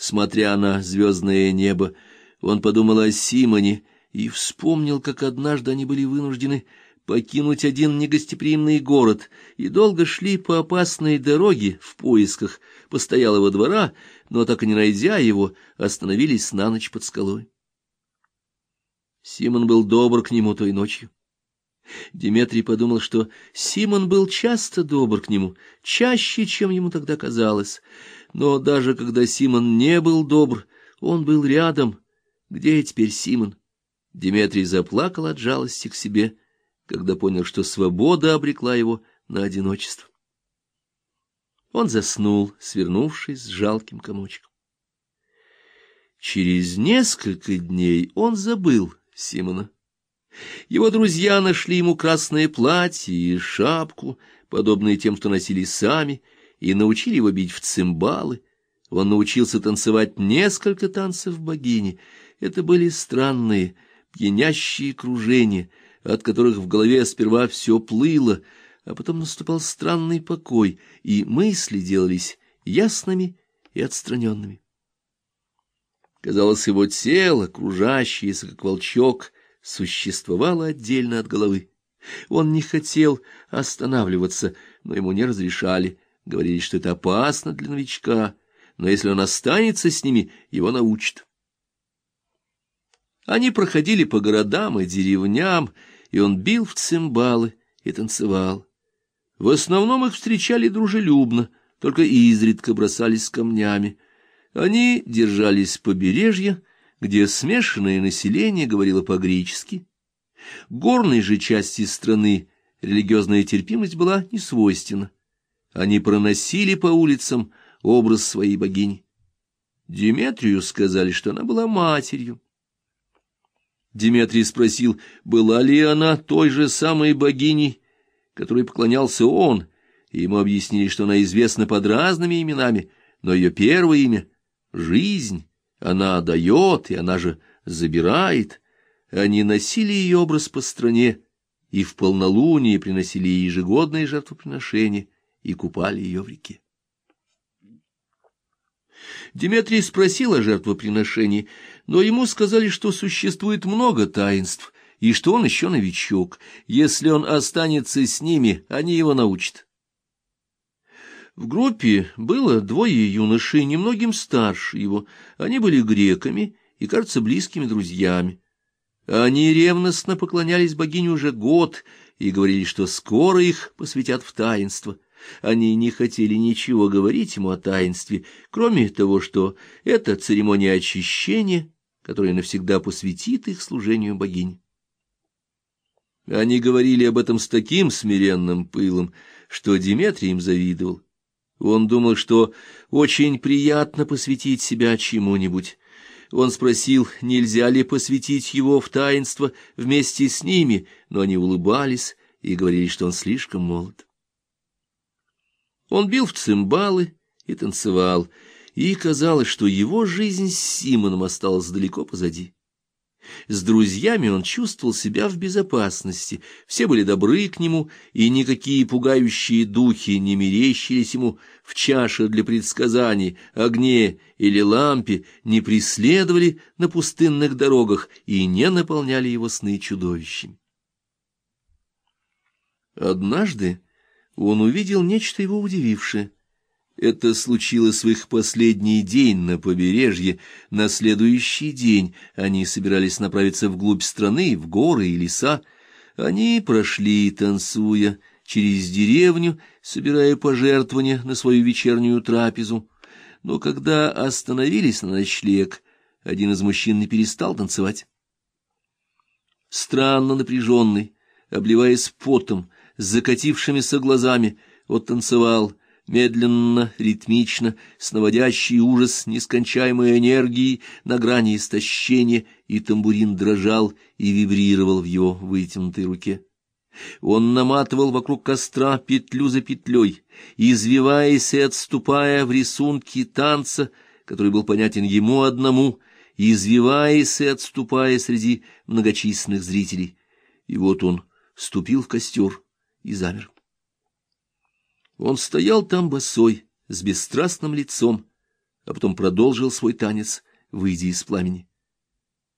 Смотря на звездное небо, он подумал о Симоне и вспомнил, как однажды они были вынуждены покинуть один негостеприимный город и долго шли по опасной дороге в поисках постоялого двора, но так и не найдя его, остановились на ночь под скалой. Симон был добр к нему той ночью. Диметрий подумал, что Симон был часто добр к нему, чаще, чем ему тогда казалось. Но даже когда Симон не был добр, он был рядом. Где теперь Симон? Диметрий заплакал от жалости к себе, когда понял, что свобода обрекла его на одиночество. Он заснул, свернувшись с жалким комочком. Через несколько дней он забыл Симона. Его друзья нашли ему красное платье и шапку, подобные тем, что носили сами, и научили его бить в цимбалы. Он научился танцевать несколько танцев богини. Это были странные, пьянящие кружения, от которых в голове сперва все плыло, а потом наступал странный покой, и мысли делались ясными и отстраненными. Казалось, его тело, кружащееся, как волчок, существовало отдельно от головы. Он не хотел останавливаться, но ему не разрешали. Говорили, что это опасно для новичка, но если он останется с ними, его научат. Они проходили по городам и деревням, и он бил в цимбалы и танцевал. В основном их встречали дружелюбно, только изредка бросались камнями. Они держались побережья, где смешанное население говорило по-гречески. Горной же части страны религиозная терпимость была несвойственна. Они проносили по улицам образ своей богини. Диметрию сказали, что она была матерью. Диметрий спросил, была ли она той же самой богиней, которой поклонялся он, и ему объяснили, что она известна под разными именами, но ее первое имя — жизнь, она дает, и она же забирает. Они носили ее образ по стране, и в полнолуние приносили ей ежегодные жертвоприношения и купали ее в реке. Диметрий спросил о жертвоприношении, но ему сказали, что существует много таинств, и что он еще новичок. Если он останется с ними, они его научат. В группе было двое юношей, немногим старше его. Они были греками и, кажется, близкими друзьями. Они ревностно поклонялись богине уже год и говорили, что скоро их посвятят в таинство. Они не хотели ничего говорить ему о таинстве, кроме того, что это церемония очищения, которая навсегда посвятит их служению богине. Они говорили об этом с таким смиренным пылом, что Диметрий им завидовал. Он думал, что очень приятно посвятить себя чему-нибудь. Он спросил, нельзя ли посвятить его в таинство вместе с ними, но они улыбались и говорили, что он слишком молод. Он бил в цимбалы и танцевал, и казалось, что его жизнь с Симоном осталась далеко позади. С друзьями он чувствовал себя в безопасности, все были добры к нему, и никакие пугающие духи не мерещились ему в чаше для предсказаний, огне или лампе, не преследовали на пустынных дорогах и не наполняли его сны чудовищами. Однажды он увидел нечто его удивившее. Это случилось в их последний день на побережье. На следующий день они собирались направиться вглубь страны, в горы и леса. Они прошли, танцуя, через деревню, собирая пожертвования на свою вечернюю трапезу. Но когда остановились на ночлег, один из мужчин не перестал танцевать. Странно напряженный, обливаясь потом, с закатившимися глазами, он танцевал, медленно, ритмично, с наводящей ужас нескончаемой энергией на грани истощения, и тамбурин дрожал и вибрировал в его вытянутой руке. Он наматывал вокруг костра петлю за петлей, извиваясь и отступая в рисунке танца, который был понятен ему одному, извиваясь и отступая среди многочисленных зрителей. И вот он ступил в костер и замер. Он стоял там босой, с бесстрастным лицом, а потом продолжил свой танец, выйдя из пламени.